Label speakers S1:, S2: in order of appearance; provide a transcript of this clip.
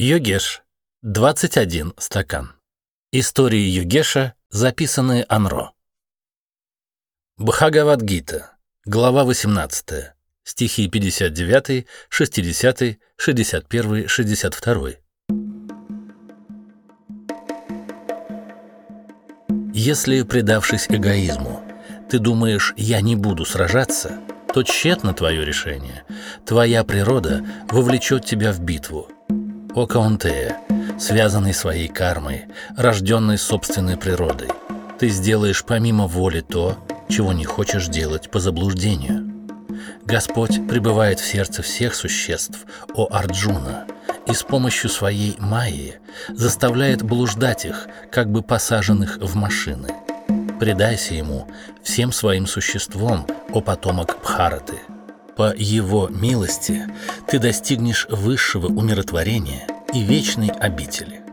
S1: Йогеш. 21 стакан. Истории Йогеша, записанные Анро. Бхагавадгита. Глава 18. Стихи 59, 60, 61, 62. Если, предавшись эгоизму, ты думаешь «я не буду сражаться», то тщетно твое решение. Твоя природа вовлечет тебя в битву. О Каунтея, связанный своей кармой, рожденный собственной природой, ты сделаешь помимо воли то, чего не хочешь делать по заблуждению. Господь пребывает в сердце всех существ, о Арджуна, и с помощью своей майи заставляет блуждать их, как бы посаженных в машины. Предайся ему всем своим существом, о потомок Бхараты. По его милости ты достигнешь высшего умиротворения и вечной обители.